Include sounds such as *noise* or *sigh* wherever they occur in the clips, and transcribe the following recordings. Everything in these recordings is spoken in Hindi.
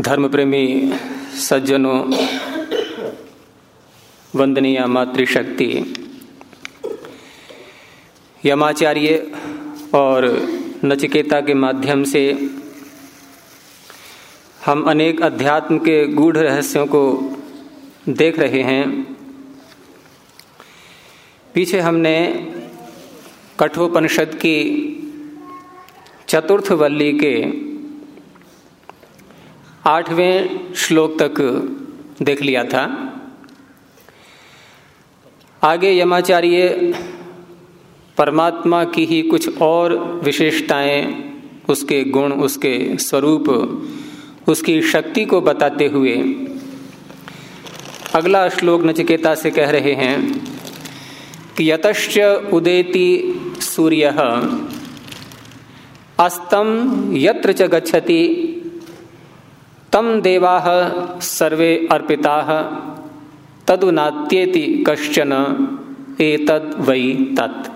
धर्म प्रेमी सज्जनों, वंदनीय मातृशक्ति, यमाचार्य और नचिकेता के माध्यम से हम अनेक अध्यात्म के गूढ़ रहस्यों को देख रहे हैं। पीछे हमने कठोपनिषद की चतुर्थ वल्ली के आठवें श्लोक तक देख लिया था। आगे यमाचार्य, परमात्मा की ही कुछ और विशेषताएँ, उसके गुण, उसके स्वरूप, उसकी शक्ति को बताते हुए अगला श्लोक नचिकेता से कह रहे हैं कि यतश्च उदेति सूर्य, अस्तम यत्र च गच्छति तम देवा सर्वे अर्पिता, तदुनात्येति कश्चन एतद वै तत्।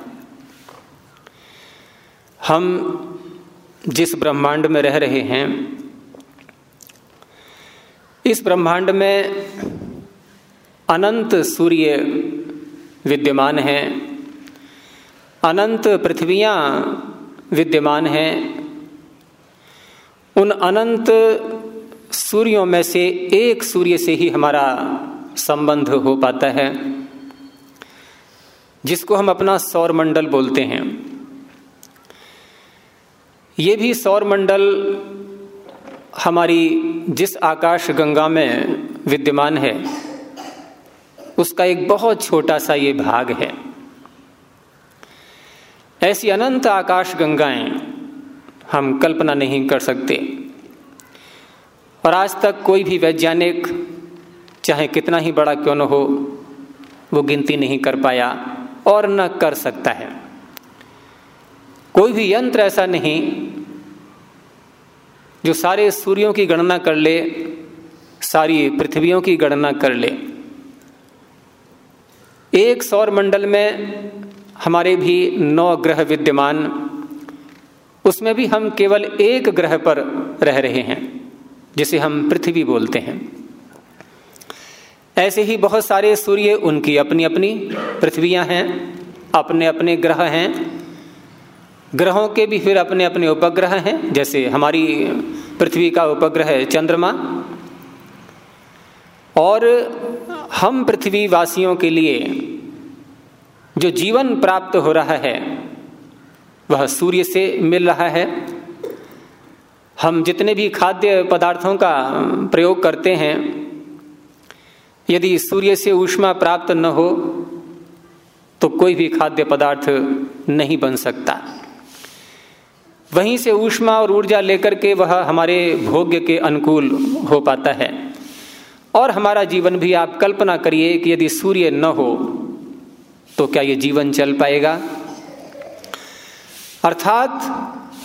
हम जिस ब्रह्मांड में रह रहे हैं, इस ब्रह्मांड में अनंत सूर्य विद्यमान हैं, अनंत पृथ्वियाँ विद्यमान हैं, उन अनंत सूर्यों में से एक सूर्य से ही हमारा संबंध हो पाता है, जिसको हम अपना सौर मंडल बोलते हैं। ये भी सौर मंडल हमारी जिस आकाश गंगा में विद्यमान है, उसका एक बहुत छोटा सा ये भाग है। ऐसी अनंत आकाश गंगाएँ हम कल्पना नहीं कर सकते। और आज तक कोई भी वैज्ञानिक, चाहे कितना ही बड़ा क्यों न हो, वो गिनती नहीं कर पाया और न कर सकता है। कोई भी यंत्र ऐसा नहीं जो सारे सूर्यों की गणना कर ले, सारी पृथ्वियों की गणना कर ले। एक सौर मंडल में हमारे भी नौ ग्रह विद्यमान, उसमें भी हम केवल एक ग्रह पर रह रहे हैं। जिसे हम पृथ्वी बोलते हैं। ऐसे ही बहुत सारे सूर्य उनकी अपनी अपनी पृथ्वियाँ हैं अपने अपने ग्रह हैं। ग्रहों के भी फिर अपने अपने उपग्रह हैं, जैसे हमारी पृथ्वी का उपग्रह है चंद्रमा। और हम पृथ्वी वासियों के लिए जो जीवन प्राप्त हो रहा है, वह सूर्य से मिल रहा है। हम जितने भी खाद्य पदार्थों का प्रयोग करते हैं, यदि सूर्य से ऊष्मा प्राप्त न हो तो कोई भी खाद्य पदार्थ नहीं बन सकता। वहीं से ऊष्मा और ऊर्जा लेकर के वह हमारे भोग्य के अनुकूल हो पाता है। और हमारा जीवन भी आप कल्पना करिए कि यदि सूर्य न हो तो क्या ये जीवन चल पाएगा? अर्थात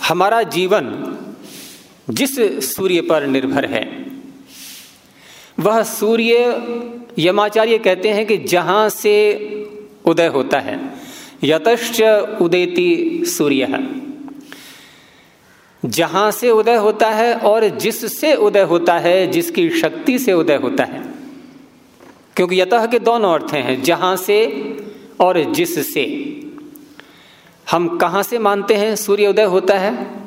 हमारा जीवन जिस सूर्य पर निर्भर है। वह सूर्य यमाचार्य कहते हैं कि जहाँ से उदय होता है, यतश्च उदेति सूर्य। जहाँ से उदय होता है और जिससे उदय होता है, जिसकी शक्ति से उदय होता है। क्योंकि यतः के दोनों अर्थ हैं, जहाँ से और जिससे। हम कहा से मानते हैं सूर्य उदय होता है?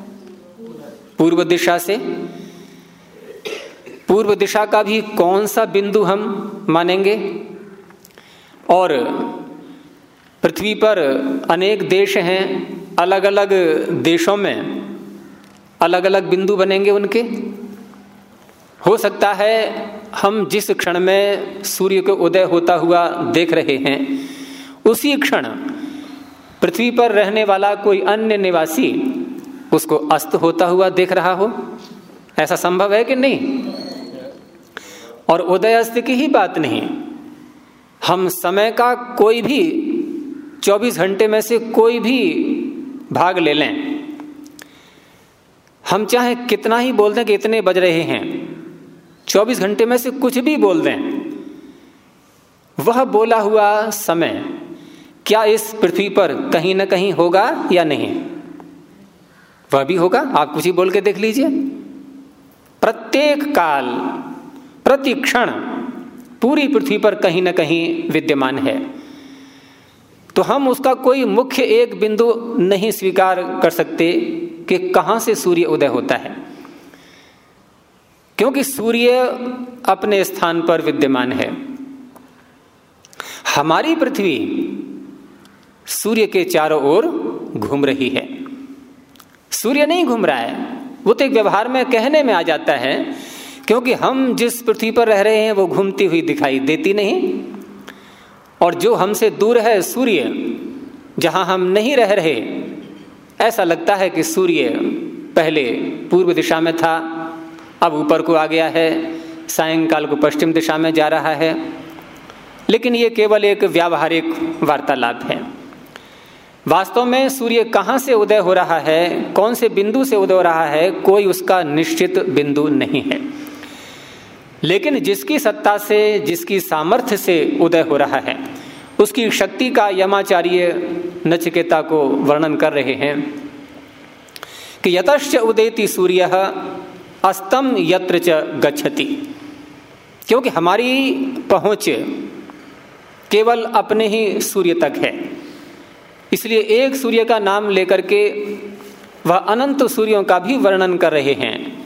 पूर्व दिशा से। पूर्व दिशा का भी कौन सा बिंदु हम मानेंगे? और पृथ्वी पर अनेक देश हैं अलग अलग देशों में अलग अलग बिंदु बनेंगे उनके। हो सकता है हम जिस क्षण में सूर्य को उदय होता हुआ देख रहे हैं, उसी क्षण पृथ्वी पर रहने वाला कोई अन्य निवासी उसको अस्त होता हुआ देख रहा हो? ऐसा संभव है कि नहीं? और उदय अस्त की ही बात नहीं। हम समय का कोई भी 24 घंटे में से कोई भी भाग ले लें। हम चाहे कितना ही बोल दें कि इतने बज रहे हैं। 24 घंटे में से कुछ भी बोल दें। वह बोला हुआ समय क्या इस पृथ्वी पर कहीं ना कहीं होगा या नहीं? वह भी होगा, आप कुछ ही बोल के देख लीजिए। प्रत्येक काल, प्रति क्षण पूरी पृथ्वी पर कहीं ना कहीं विद्यमान है। तो हम उसका कोई मुख्य एक बिंदु नहीं स्वीकार कर सकते कि कहाँ से सूर्य उदय होता है। क्योंकि सूर्य अपने स्थान पर विद्यमान है। हमारी पृथ्वी सूर्य के चारों ओर घूम रही है। सूर्य नहीं घूम रहा है। वो तो एक व्यवहार में कहने में आ जाता है, क्योंकि हम जिस पृथ्वी पर रह रहे हैं, वो घूमती हुई दिखाई देती नहीं। और जो हमसे दूर है सूर्य, जहाँ हम नहीं रह रहे, ऐसा लगता है कि सूर्य पहले पूर्व दिशा में था, अब ऊपर को आ गया है, सायंकाल को पश्चिम दिशा में जा रहा है। लेकिन ये केवल एक व्यावहारिक वार्तालाप है। वास्तव में सूर्य कहाँ से उदय हो रहा है, कौन से बिंदु से उदय हो रहा है, कोई उसका निश्चित बिंदु नहीं है। लेकिन जिसकी सत्ता से, जिसकी सामर्थ्य से उदय हो रहा है, उसकी शक्ति का यमाचार्य नचिकेता को वर्णन कर रहे हैं कि यतश्च उदेति सूर्य, अस्तम यत्र च गच्छति। क्योंकि हमारी पहुँच केवल अपने ही सूर्य तक है। इसलिए एक सूर्य का नाम लेकर के वह अनंत सूर्यों का भी वर्णन कर रहे हैं।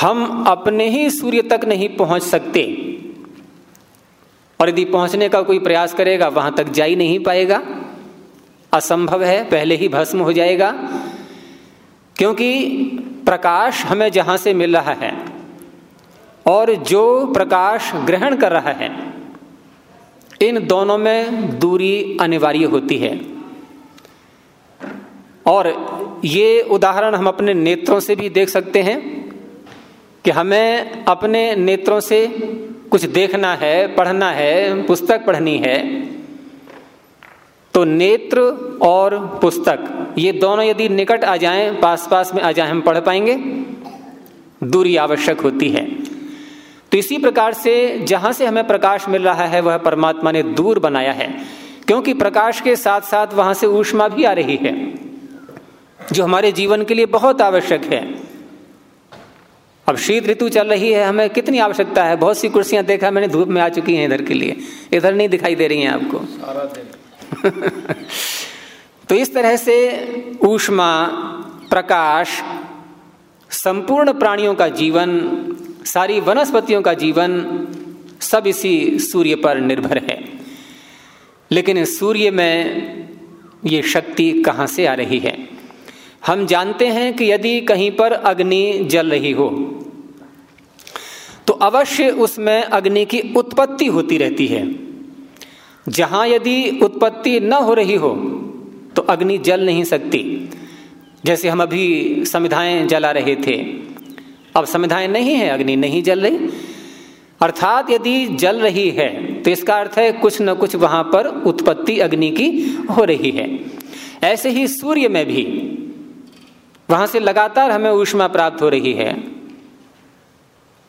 हम अपने ही सूर्य तक नहीं पहुँच सकते। और यदि पहुँचने का कोई प्रयास करेगा, वहाँ तक जा ही नहीं पाएगा। असंभव है, पहले ही भस्म हो जाएगा। क्योंकि प्रकाश हमें जहाँ से मिल रहा है और जो प्रकाश ग्रहण कर रहा है, इन दोनों में दूरी अनिवार्य होती है। और ये उदाहरण हम अपने नेत्रों से भी देख सकते हैं कि हमें अपने नेत्रों से कुछ देखना है, पढ़ना है, पुस्तक पढ़नी है। तो नेत्र और पुस्तक, ये दोनों यदि निकट आ जाएँ पास पास में आ जाएँ, हम पढ़ पाएँगे। दूरी आवश्यक होती है। तो इसी प्रकार से जहाँ से हमें प्रकाश मिल रहा है, वह परमात्मा ने दूर बनाया है। क्योंकि प्रकाश के साथ साथ वहाँ से ऊष्मा भी आ रही है। जो हमारे जीवन के लिए बहुत आवश्यक है। अब शीत ऋतु चल रही है हमें कितनी आवश्यकता है? बहुत सी कुर्सियाँ देखा मैंने धूप में आ चुकी हैं इधर के लिए। इधर नहीं दिखाई दे रही हैं आपको। सारा दिन। *laughs* तो इस तरह से ऊष्मा प्रकाश संपूर्ण प्राणियों का जीवन सारी वनस्पतियों का जीवन सब इसी सूर्य पर निर्भर है। लेकिन सूर्य में ये शक्ति कहाँ से आ रही है? हम जानते हैं कि यदि कहीं पर अग्नि जल रही हो तो अवश्य उसमें अग्नि की उत्पत्ति होती रहती है। जहाँ यदि उत्पत्ति न हो रही हो तो अग्नि जल नहीं सकती। जैसे हम अभी समिधाएँ जला रहे थे। अब समिधाएँ नहीं है, अग्नि नहीं जल रही। अर्थात यदि जल रही है तो इसका अर्थ है कुछ न कुछ वहाँ पर उत्पत्ति अग्नि की हो रही है। ऐसे ही सूर्य में भी वहाँ से लगातार हमें ऊष्मा प्राप्त हो रही है।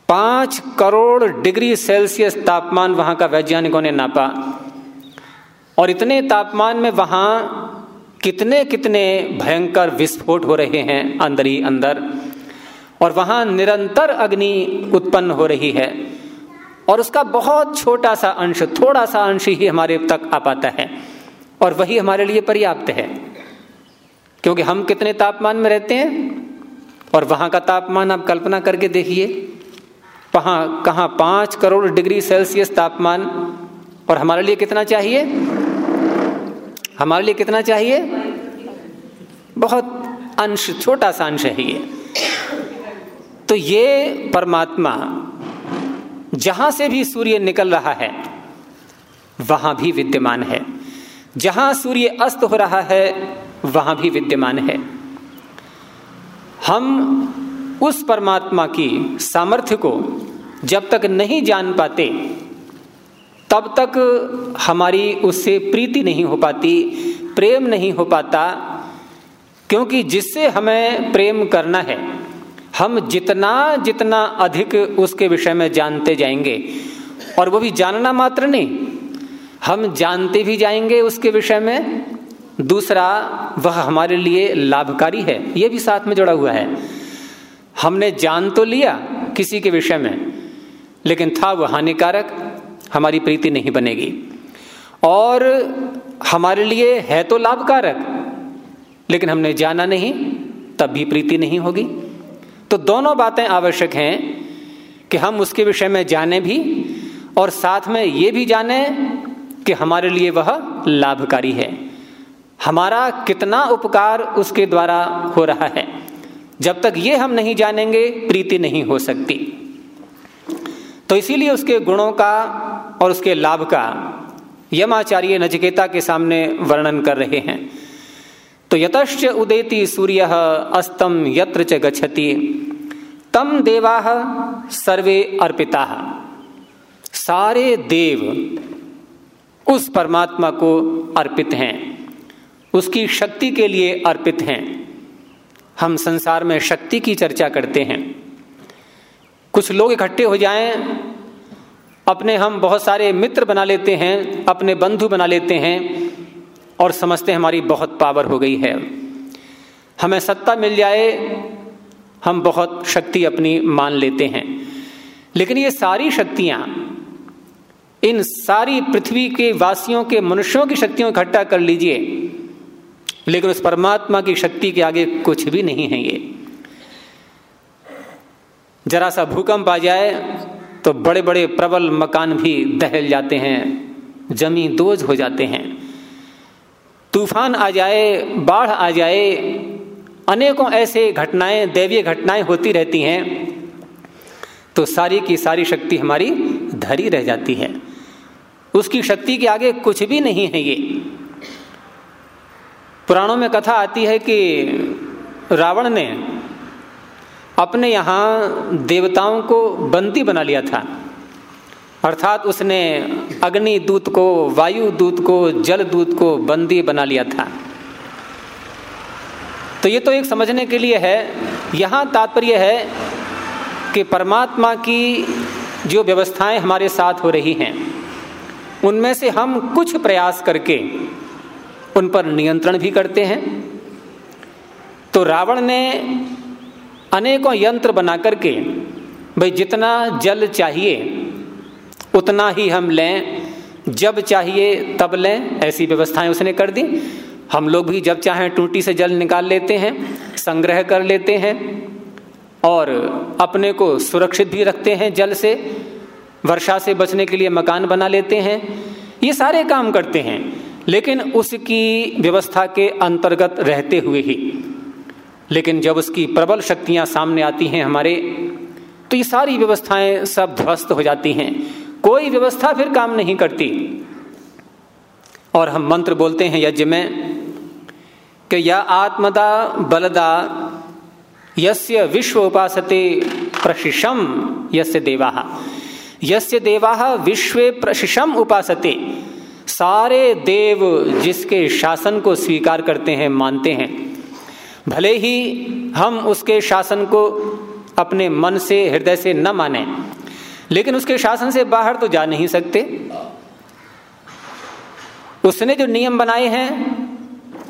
पाँच करोड़ डिग्री सेल्सियस तापमान वहाँ का वैज्ञानिकों ने नापा। और इतने तापमान में वहाँ कितने कितने भयंकर विस्फोट हो रहे हैं अंदर ही अंदर। और वहाँ निरंतर अग्नि उत्पन्न हो रही है। और उसका बहुत छोटा सा अंश, थोड़ा सा अंश ही हमारे तक आ पाता है। और वही हमारे लिए पर्याप्त है। क्योंकि हम कितने तापमान में रहते हैं और वहाँ का तापमान आप कल्पना करके देखिए, वहाँ कहा पाँच करोड़ डिग्री सेल्सियस तापमान और हमारे लिए कितना चाहिए? हमारे लिए कितना चाहिए? बहुत अंश छोटा सा अंश है ये। तो ये परमात्मा जहाँ से भी सूर्य निकल रहा है, वहाँ भी विद्यमान है। जहाँ सूर्य अस्त हो रहा है वहाँ भी विद्यमान है। हम उस परमात्मा की सामर्थ्य को जब तक नहीं जान पाते, तब तक हमारी उससे प्रीति नहीं हो पाती, प्रेम नहीं हो पाता, क्योंकि जिससे हमें प्रेम करना है, हम जितना जितना अधिक उसके विषय में जानते जाएँगे, और वो भी जानना मात्र नहीं, हम जानते भी जाएँगे उसके विषय में दूसरा, वह हमारे लिए लाभकारी है यह भी साथ में जुड़ा हुआ है। हमने जान तो लिया किसी के विषय में, लेकिन था वह हानिकारक, हमारी प्रीति नहीं बनेगी। और हमारे लिए है तो लाभकारक, लेकिन हमने जाना नहीं, तब भी प्रीति नहीं होगी। तो दोनों बातें आवश्यक हैं कि हम उसके विषय में जाने भी, और साथ में ये भी जाने कि हमारे लिए वह लाभकारी है। हमारा कितना उपकार उसके द्वारा हो रहा है। जब तक ये हम नहीं जानेंगे, प्रीति नहीं हो सकती। तो इसीलिए उसके गुणों का और उसके लाभ का यमाचार्य नचिकेता के सामने वर्णन कर रहे हैं। तो यतश्च उदेति सूर्य अस्तम यत्र च गच्छति। तम देवा सर्वे अर्पिता। सारे देव उस परमात्मा को अर्पित हैं। उसकी शक्ति के लिए अर्पित हैं। हम संसार में शक्ति की चर्चा करते हैं। कुछ लोग इकट्ठे हो जाएँ, अपने हम बहुत सारे मित्र बना लेते हैं, अपने बंधु बना लेते हैं, और समझते हैं हमारी बहुत पावर हो गई है। हमें सत्ता मिल जाए, हम बहुत शक्ति अपनी मान लेते हैं। लेकिन ये सारी शक्तियाँ, इन सारी पृथ्वी के वासियों के मनुष्यों की शक्तियों इकट्ठा कर लीजिए लेकिन उस परमात्मा की शक्ति के आगे कुछ भी नहीं है ये। जरा सा भूकंप आ जाए तो बड़े बड़े प्रबल मकान भी दहल जाते हैं जमी दोज हो जाते हैं। तूफ़ान आ जाए, बाढ़ आ जाए, अनेकों ऐसे घटनाएँ, दैवीय घटनाएँ होती रहती हैं तो सारी की सारी शक्ति हमारी धरी रह जाती है। उसकी शक्ति के आगे कुछ भी नहीं है ये। पुराणों में कथा आती है कि रावण ने अपने यहाँ देवताओं को बंदी बना लिया था। अर्थात उसने अग्नि दूत को, वायु दूत को, जल दूत को बंदी बना लिया था। तो ये तो एक समझने के लिए है, यहाँ तात्पर्य है कि परमात्मा की जो व्यवस्थाएँ हमारे साथ हो रही हैं, उनमें से हम कुछ प्रयास करके उन पर नियंत्रण भी करते हैं। तो रावण ने अनेकों यंत्र बना करके, भाई, जितना जल चाहिए, उतना ही हम लें, जब चाहिए तब लें। ऐसी व्यवस्थाएँ उसने कर दी। हम लोग भी जब चाहें टूटी से जल निकाल लेते हैं, संग्रह कर लेते हैं और अपने को सुरक्षित भी रखते हैं जल से, वर्षा से बचने के लिए मकान बना लेते हैं। ये सारे काम करते हैं। लेकिन उसकी व्यवस्था के अंतर्गत रहते हुए ही। लेकिन जब उसकी प्रबल शक्तियाँ सामने आती हैं हमारे तो ये सारी व्यवस्थाएँ सब ध्वस्त हो जाती हैं। कोई व्यवस्था फिर काम नहीं करती। और हम मंत्र बोलते हैं यज्ञ में कि या आत्मदा बलदा यस्य विश्व उपासते प्रशिषम यस्य देवा। यस्य देवा विश्व प्रशिषम उपासते। सारे देव जिसके शासन को स्वीकार करते हैं, मानते हैं। भले ही हम उसके शासन को अपने मन से, हृदय से न माने, लेकिन उसके शासन से बाहर तो जा नहीं सकते। उसने जो नियम बनाए हैं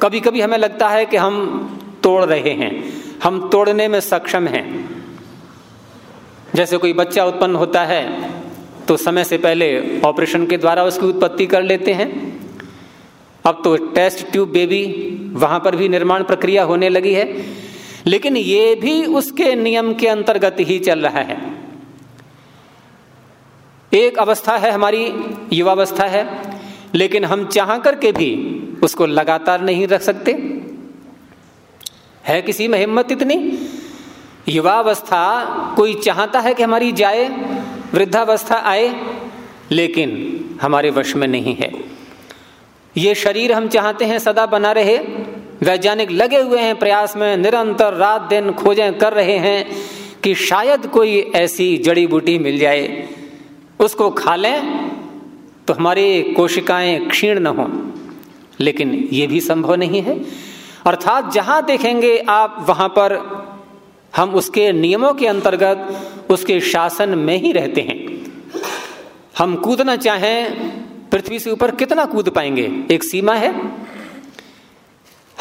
कभी कभी हमें लगता है कि हम तोड़ रहे हैं, हम तोड़ने में सक्षम हैं। जैसे कोई बच्चा उत्पन्न होता है तो समय से पहले ऑपरेशन के द्वारा उसकी उत्पत्ति कर लेते हैं। अब तो टेस्ट ट्यूब बेबी वहाँ पर भी निर्माण प्रक्रिया होने लगी है, लेकिन ये भी उसके नियम के अंतर्गत ही चल रहा है। एक अवस्था है हमारी, युवावस्था है, लेकिन हम चाह करके भी उसको लगातार नहीं रख सकते। है किसी में हिम्मत इतनी? युवावस्था कोई चाहता है कि हमारी जाए? वृद्धावस्था आए, लेकिन हमारे वश में नहीं है। ये शरीर हम चाहते हैं सदा बना रहे। वैज्ञानिक लगे हुए हैं प्रयास में, निरंतर रात दिन खोजें कर रहे हैं कि शायद कोई ऐसी जड़ी बूटी मिल जाए। उसको खा लें तो हमारी कोशिकाएँ क्षीण न हो। लेकिन ये भी संभव नहीं है। अर्थात जहाँ देखेंगे आप, वहाँ पर हम उसके नियमों के अंतर्गत उसके शासन में ही रहते हैं। हम कूदना चाहें, पृथ्वी से ऊपर कितना कूद पाएँगे? एक सीमा है।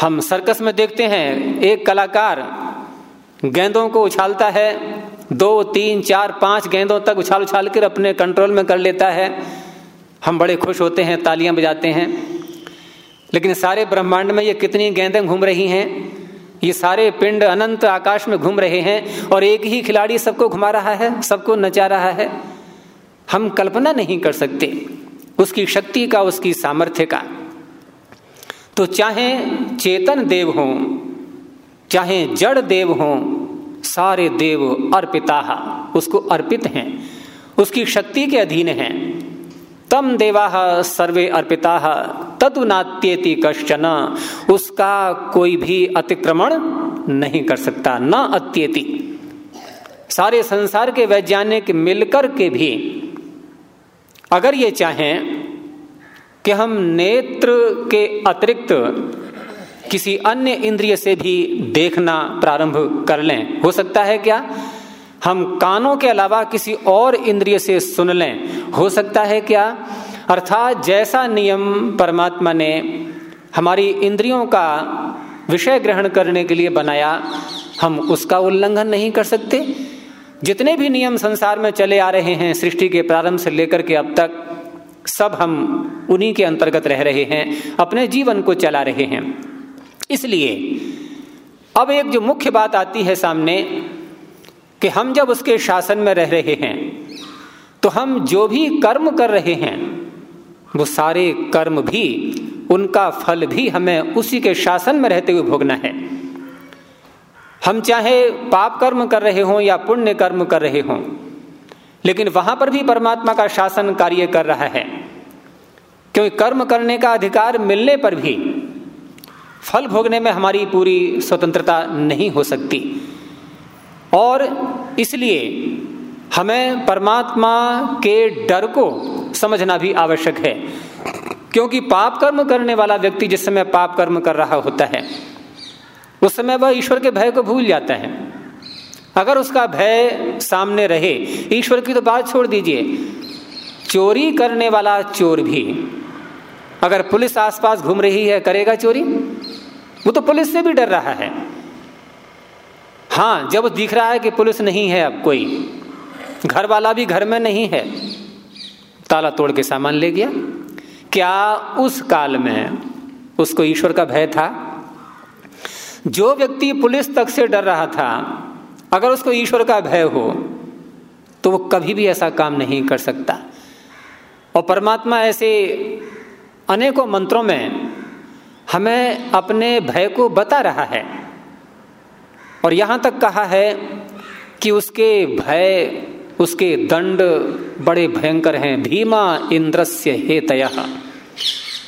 हम सर्कस में देखते हैं, एक कलाकार गेंदों को उछालता है, दो, तीन, चार, पाँच गेंदों तक उछाल उछाल कर अपने कंट्रोल में कर लेता है। हम बड़े खुश होते हैं, तालियाँ बजाते हैं। लेकिन सारे ब्रह्मांड में ये कितनी गेंदें घूम रही हैं? ये सारे पिंड अनंत आकाश में घूम रहे हैं और एक ही खिलाड़ी सबको घुमा रहा है, सबको नचा रहा है। हम कल्पना नहीं कर सकते उसकी शक्ति का, उसकी सामर्थ्य का। तो चाहे चेतन देव हो, चाहे जड़ देव हो, सारे देव अर्पिता, उसको अर्पित हैं, उसकी शक्ति के अधीन हैं। तम देवा सर्वे अर्पिता तदु नात्येति कश्चन। उसका कोई भी अतिक्रमण नहीं कर सकता, न अत्येति। सारे संसार के वैज्ञानिक मिलकर के भी अगर ये चाहें कि हम नेत्र के अतिरिक्त किसी अन्य इंद्रिय से भी देखना प्रारंभ कर लें, हो सकता है क्या? हम कानों के अलावा किसी और इंद्रिय से सुन लें, हो सकता है क्या? अर्थात जैसा नियम परमात्मा ने हमारी इंद्रियों का विषय ग्रहण करने के लिए बनाया, हम उसका उल्लंघन नहीं कर सकते। जितने भी नियम संसार में चले आ रहे हैं, सृष्टि के प्रारंभ से लेकर के अब तक, सब हम उन्हीं के अंतर्गत रह रहे हैं, अपने जीवन को चला रहे हैं। इसलिए, अब एक जो मुख्य बात आती है सामने, कि हम जब उसके शासन में रह रहे हैं तो हम जो भी कर्म कर रहे हैं वो सारे कर्म भी, उनका फल भी हमें उसी के शासन में रहते हुए भोगना है। हम चाहे पाप कर्म कर रहे हों या पुण्य कर्म कर रहे हों, लेकिन वहाँ पर भी परमात्मा का शासन कार्य कर रहा है। क्योंकि कर्म करने का अधिकार मिलने पर भी फल भोगने में हमारी पूरी स्वतंत्रता नहीं हो सकती। और इसलिए हमें परमात्मा के डर को समझना भी आवश्यक है। क्योंकि पाप कर्म करने वाला व्यक्ति जिस समय पाप कर्म कर रहा होता है, उस समय वह ईश्वर के भय को भूल जाता है। अगर उसका भय सामने रहे, ईश्वर की तो बात छोड़ दीजिए। चोरी करने वाला चोर भी, अगर पुलिस आसपास घूम रही है, करेगा चोरी? वो तो पुलिस से भी डर रहा है। हाँ जब दिख रहा है कि पुलिस नहीं है अब कोई घर वाला भी घर में नहीं है। ताला तोड़ के सामान ले गया। क्या उस काल में उसको ईश्वर का भय था? जो व्यक्ति पुलिस तक से डर रहा था, अगर उसको ईश्वर का भय हो तो वो कभी भी ऐसा काम नहीं कर सकता। और परमात्मा ऐसे अनेकों मंत्रों में हमें अपने भय को बता रहा है। और यहाँ तक कहा है कि उसके भय उसके दंड बड़े भयंकर हैं। भीमा इंद्रस्य हेतय।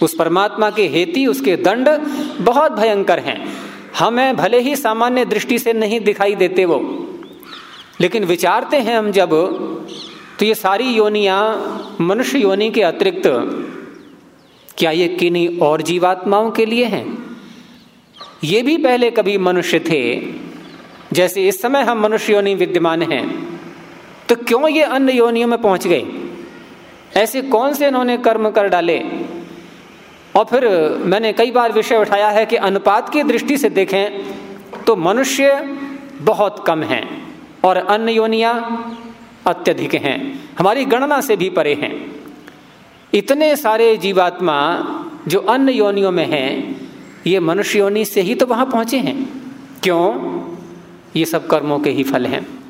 उस परमात्मा के हेति उसके दंड बहुत भयंकर हैं। हमें भले ही सामान्य दृष्टि से नहीं दिखाई देते वो, लेकिन विचारते हैं हम जब तो ये सारी योनियाँ, मनुष्य योनि के अतिरिक्त, क्या ये किन्हीं और जीवात्माओं के लिए हैं? ये भी पहले कभी मनुष्य थे, जैसे इस समय हम मनुष्य योनि विद्यमान हैं। तो क्यों ये अन्य योनियों में पहुँच गए? ऐसे कौन से इन्होंने कर्म कर डाले? और फिर मैंने कई बार विषय उठाया है कि अनुपात की दृष्टि से देखें तो मनुष्य बहुत कम हैं और अन्य योनिया अत्यधिक हैं। हमारी गणना से भी परे हैं। इतने सारे जीवात्मा जो अन्य योनियों में हैं, ये मनुष्य योनि से ही तो वहाँ पहुँचे हैं। क्यों? ये सब कर्मों के ही फल हैं।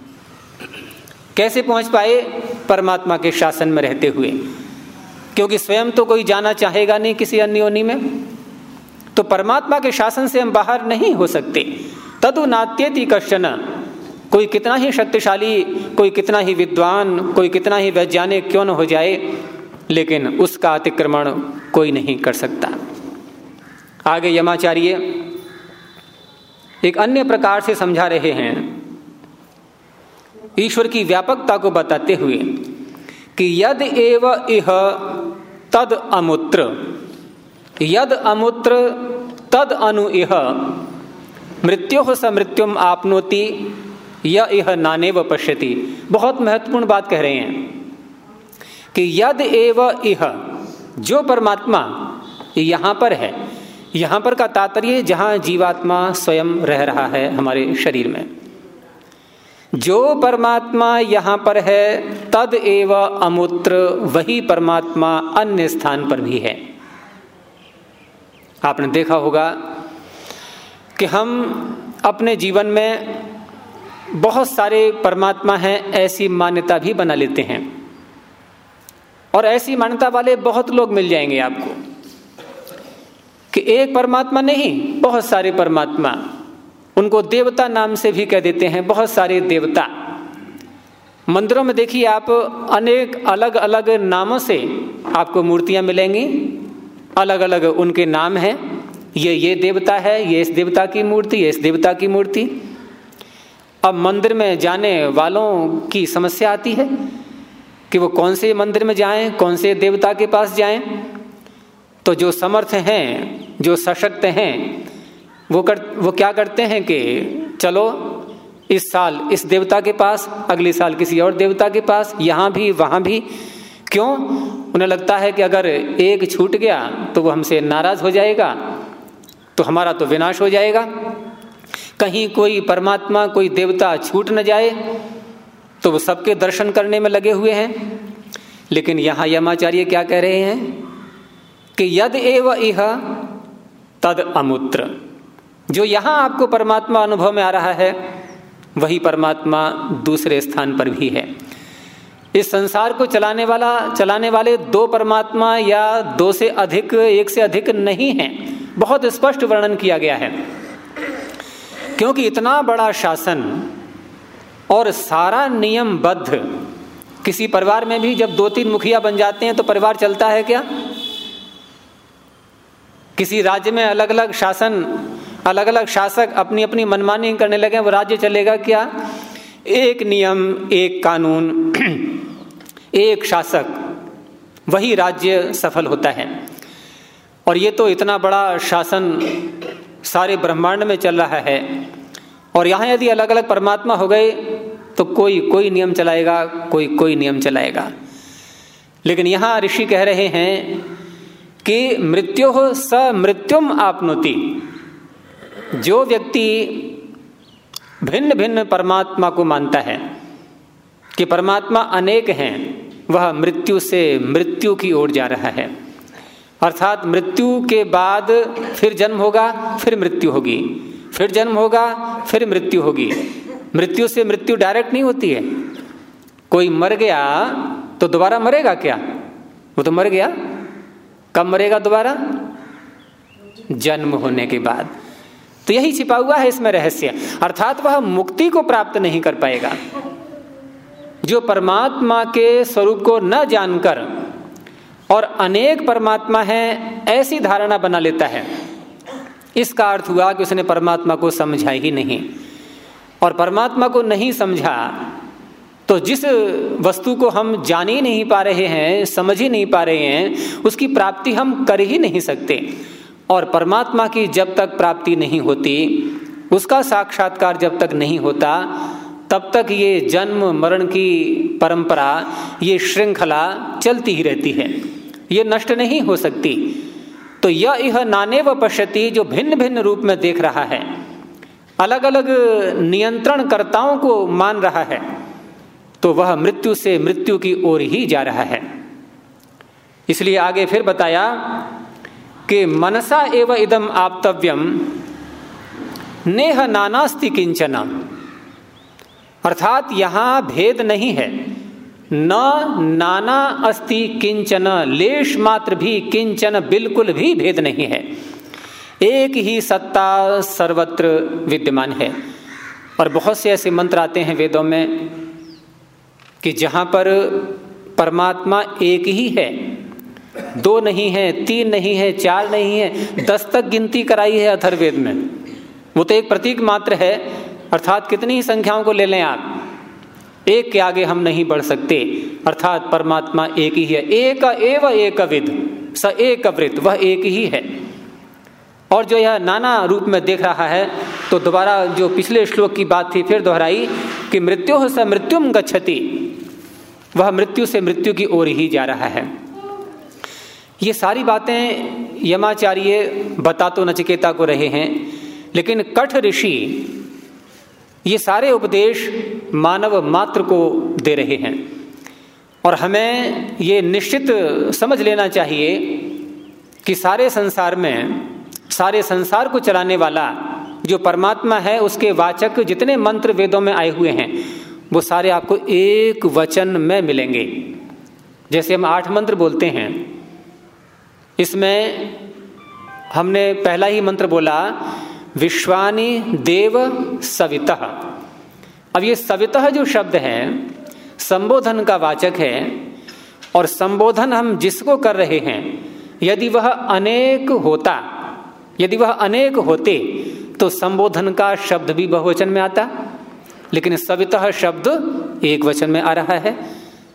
कैसे पहुँच पाए? परमात्मा के शासन में रहते हुए। क्योंकि स्वयं तो कोई जाना चाहेगा नहीं किसी अन्य योनि में। तो परमात्मा के शासन से हम बाहर नहीं हो सकते। तदु नात्यति कश्चन। कोई कितना ही शक्तिशाली, कोई कितना ही विद्वान, कोई कितना ही वैज्ञानिक क्यों न हो जाए, लेकिन उसका अतिक्रमण कोई नहीं कर सकता। आगे यमाचार्य एक अन्य प्रकार से समझा रहे हैं। ईश्वर की व्यापकता को बताते हुए कि यद एव इह तद अमुत्र, यद अमुत्र तद अनु इह, मृत्यो स मृत्युम आपनोति, य इह नानेव पश्यति। बहुत महत्वपूर्ण बात कह रहे हैं कि यद एव इह, जो परमात्मा यहाँ पर है, यहाँ पर का तात्पर्य जहाँ जीवात्मा स्वयं रह रहा है हमारे शरीर में। जो परमात्मा यहाँ पर है, तद एव अमूत्र, वही परमात्मा अन्य स्थान पर भी है। आपने देखा होगा कि हम अपने जीवन में बहुत सारे परमात्मा हैं, ऐसी मान्यता भी बना लेते हैं। और ऐसी मान्यता वाले बहुत लोग मिल जाएँगे आपको कि एक परमात्मा नहीं, बहुत सारे परमात्मा। उनको देवता नाम से भी कह देते हैं, बहुत सारे देवता। मंदिरों में देखिए आप, अनेक अलग अलग नामों से आपको मूर्तियाँ मिलेंगी। अलग अलग उनके नाम हैं। ये ये देवता है, ये इस देवता की मूर्ति, ये इस देवता की मूर्ति। अब मंदिर में जाने वालों की समस्या आती है कि वो कौन से मंदिर में जाएँ, कौन से देवता के पास जाएँ। तो जो समर्थ हैं, जो सशक्त हैं वो कर, वो क्या करते हैं कि चलो, इस साल, इस देवता के पास, अगले साल किसी और देवता के पास, यहाँ भी, वहाँ भी। क्यों? उन्हें लगता है कि अगर एक छूट गया तो वो हमसे नाराज़ हो जाएगा तो हमारा तो विनाश हो जाएगा। कहीं कोई परमात्मा, कोई देवता छूट न जाए तो वो सबके दर्शन करने में लगे हुए हैं। लेकिन यहाँ यमाचार्य क्या कह रहे हैं कि यद एव इह तद अमूत्र। जो यहाँ आपको परमात्मा अनुभव में आ रहा है, वही परमात्मा दूसरे स्थान पर भी है। इस संसार को चलाने वाला, चलाने वाले दो परमात्मा या दो से अधिक, एक से अधिक नहीं है। बहुत स्पष्ट वर्णन किया गया है। क्योंकि इतना बड़ा शासन और सारा नियमबद्ध, किसी परिवार में भी जब दो तीन मुखिया बन जाते हैं तो परिवार चलता है क्या? किसी राज्य में अलग अलग शासन अलग अलग शासक अपनी अपनी मनमानी करने लगे, वो राज्य चलेगा क्या? एक नियम, एक कानून, *clears throat* एक शासक, वही राज्य सफल होता है। और ये तो इतना बड़ा शासन सारे ब्रह्मांड में चल रहा है। और यहाँ यदि अलग अलग परमात्मा हो गए तो कोई कोई नियम चलाएगा, कोई कोई नियम चलाएगा। लेकिन यहाँ ऋषि कह रहे हैं कि मृत्यु स मृत्युम आपनोति। जो व्यक्ति भिन्न भिन्न परमात्मा को मानता है, कि परमात्मा अनेक हैं, वह मृत्यु से मृत्यु की ओर जा रहा है। अर्थात मृत्यु के बाद फिर जन्म होगा, फिर मृत्यु होगी। फिर जन्म होगा, फिर मृत्यु होगी। मृत्यु से मृत्यु डायरेक्ट नहीं होती है। कोई मर गया तो दोबारा मरेगा क्या? वो तो मर गया। कब मरेगा दोबारा? जन्म होने के बाद। तो यही छिपा हुआ है इसमें रहस्य। अर्थात वह मुक्ति को प्राप्त नहीं कर पाएगा। जो परमात्मा के स्वरूप को न जानकर और अनेक परमात्मा हैं, ऐसी धारणा बना लेता है। इसका अर्थ हुआ कि उसने परमात्मा को समझा ही नहीं। और परमात्मा को नहीं समझा तो जिस वस्तु को हम जान ही नहीं पा रहे हैं, समझ ही नहीं पा रहे हैं, उसकी प्राप्ति हम कर ही नहीं सकते। और परमात्मा की जब तक प्राप्ति नहीं होती, उसका साक्षात्कार जब तक नहीं होता, तब तक ये जन्म, मरण की परंपरा, ये श्रृंखला चलती ही रहती है। ये नष्ट नहीं हो सकती। तो यह यह नाने व पश्यति जो भिन्न भिन्न रूप में देख रहा है। अलग अलग नियंत्रण कर्ताओं को मान रहा है। तो वह मृत्यु से मृत्यु की ओर ही जा रहा है। इसलिए आगे फिर बताया कि मनसा एवं इदम आपतव्यम। नेह नानास्ति किंचना अर्थात यहाँ भेद नहीं है। न नाना अस्ति किंचन लेश मात्र भी किंचन बिल्कुल भी भेद नहीं है। एक ही सत्ता सर्वत्र विद्यमान है। और बहुत से ऐसे मंत्र आते हैं वेदों में कि जहाँ पर परमात्मा एक ही है दो नहीं है, तीन नहीं है, चार नहीं है, दस तक गिनती कराई है अथर्वेद में वो तो एक प्रतीक मात्र है, अर्थात कितनी ही संख्याओं को ले लें आप, एक के आगे हम नहीं बढ़ सकते, अर्थात परमात्मा एक ही है। एक एव एक विद, स एक वृत, वह एक ही है। और जो यह नाना रूप में देख रहा है तो दोबारा जो पिछले श्लोक की बात थी, फिर दोहराई कि मृत्यु स मृत्युम गच्छति, वह मृत्यु से मृत्यु की ओर ही जा रहा है। ये सारी बातें यमाचार्य बता तो नचिकेता को रहे हैं, लेकिन कठ ऋषि ये सारे उपदेश मानव मात्र को दे रहे हैं। और हमें ये निश्चित समझ लेना चाहिए कि सारे संसार में, सारे संसार को चलाने वाला जो परमात्मा है, उसके वाचक जितने मंत्र वेदों में आए हुए हैं, वो सारे आपको एक वचन में मिलेंगे। जैसे हम आठ मंत्र बोलते हैं इसमें हमने पहला ही मंत्र बोला, विश्वानी देव सविता। अब ये सविता जो शब्द है, संबोधन का वाचक है, और संबोधन हम जिसको कर रहे हैं, यदि वह अनेक होता, यदि वह अनेक होते तो संबोधन का शब्द भी बहुवचन में आता, लेकिन सविता शब्द एक वचन में आ रहा है।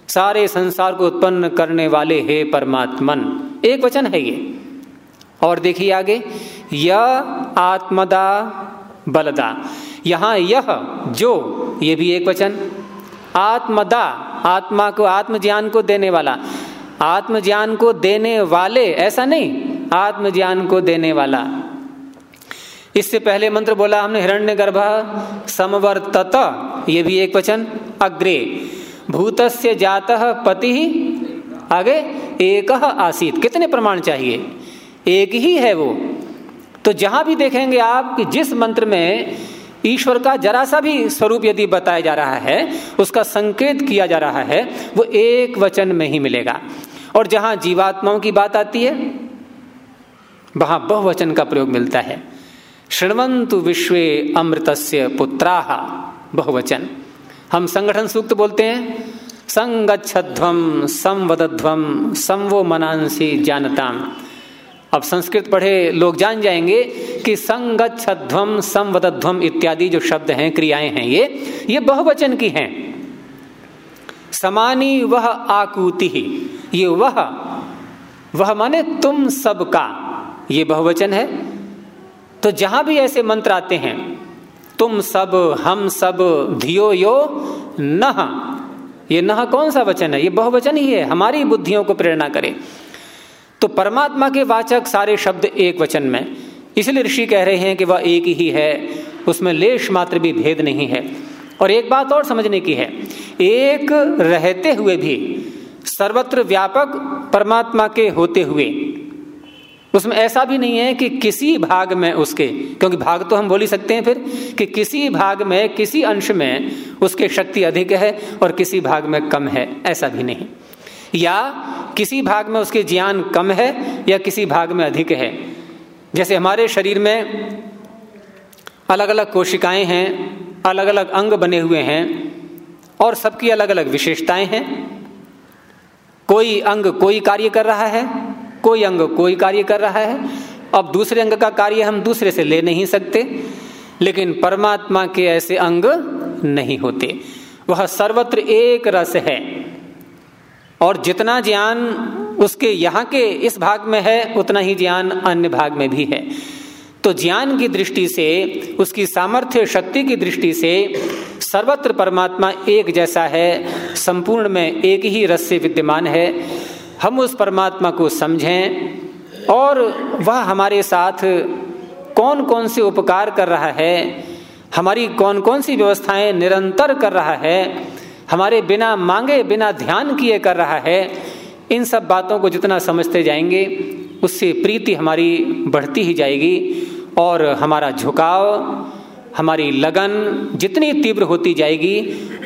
सारे संसार को उत्पन्न करने वाले हे परमात्मन एक वचन है ये। और देखिए आगे यह आत्मदा बलदा। यहाँ यह, जो, ये भी एक वचन। आत्मदा, आत्मा को, आत्मज्ञान को देने वाला। आत्मज्ञान को देने वाले, ऐसा नहीं, आत्मज्ञान को देने वाला। इससे पहले मंत्र बोला हमने हिरण्य गर्भ समवर्तत, ये भी एक वचन। अग्रे, भूतस्य जात पति आगे, एक आसित। कितने प्रमाण चाहिए? एक ही है वो। तो जहाँ भी देखेंगे आप कि जिस मंत्र में ईश्वर का जरा सा भी स्वरूप यदि बताया जा रहा है, उसका संकेत किया जा रहा है, वो एक वचन में ही मिलेगा। और जहाँ जीवात्माओं की बात आती है, वहाँ बहुवचन का प्रयोग मिलता है। श्रृणवंतु विश्वे अमृतस्य पुत्राह बहुवचन हम संगठन सूक्त बोलते हैं संगच्छध्वम संवदध्वम संवो मनांसी जानताम अब संस्कृत पढ़े लोग जान जाएँगे कि संगच्छध्वम संवदध्वम इत्यादि जो शब्द हैं, क्रियाएँ हैं, ये ये बहुवचन की हैं। समानी वह आकूति ही, ये वह वह माने तुम सबका, ये बहुवचन है। तो जहाँ भी ऐसे मंत्र आते हैं, तुम सब, हम सब, धियो यो, न ये न कौन सा वचन है? ये बहुवचन ही है। हमारी बुद्धियों को प्रेरणा करे। तो परमात्मा के वाचक सारे शब्द एक वचन में। इसलिए ऋषि कह रहे हैं कि वह एक ही है। उसमें लेश मात्र भी भेद नहीं है। और एक बात और समझने की है। एक रहते हुए भी, सर्वत्र व्यापक परमात्मा के होते हुए उसमें ऐसा भी नहीं है कि किसी भाग में उसके, क्योंकि भाग तो हम बोल ही सकते हैं फिर, कि किसी भाग में, किसी अंश में उसके शक्ति अधिक है और किसी भाग में कम है, ऐसा भी नहीं। या किसी भाग में उसके ज्ञान कम है या किसी भाग में अधिक है। जैसे हमारे शरीर में अलग अलग कोशिकाएँ हैं अलग अलग अंग बने हुए हैं और सबकी अलग अलग विशेषताएँ हैं। कोई अंग कोई कार्य कर रहा है कोई अंग कोई कार्य कर रहा है। अब दूसरे अंग का कार्य हम दूसरे से ले नहीं सकते, लेकिन परमात्मा के ऐसे अंग नहीं होते। वह सर्वत्र एक रस है। और जितना ज्ञान उसके यहाँ के इस भाग में है, उतना ही ज्ञान अन्य भाग में भी है। तो ज्ञान की दृष्टि से, उसकी सामर्थ्य शक्ति की दृष्टि से सर्वत्र परमात्मा एक जैसा है, संपूर्ण में एक ही रस से विद्यमान है। हम उस परमात्मा को समझें और वह हमारे साथ कौन कौन से उपकार कर रहा है, हमारी कौन कौन सी व्यवस्थाएँ निरंतर कर रहा है, हमारे बिना मांगे, बिना ध्यान किए कर रहा है, इन सब बातों को जितना समझते जाएँगे, उससे प्रीति हमारी बढ़ती ही जाएगी और हमारा झुकाव, हमारी लगन जितनी तीव्र होती जाएगी,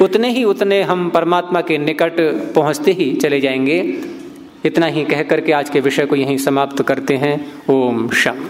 उतने ही उतने हम परमात्मा के निकट पहुँचते ही चले जाएँगे। इतना ही कह करके आज के विषय को यहीं समाप्त करते हैं। ओम शम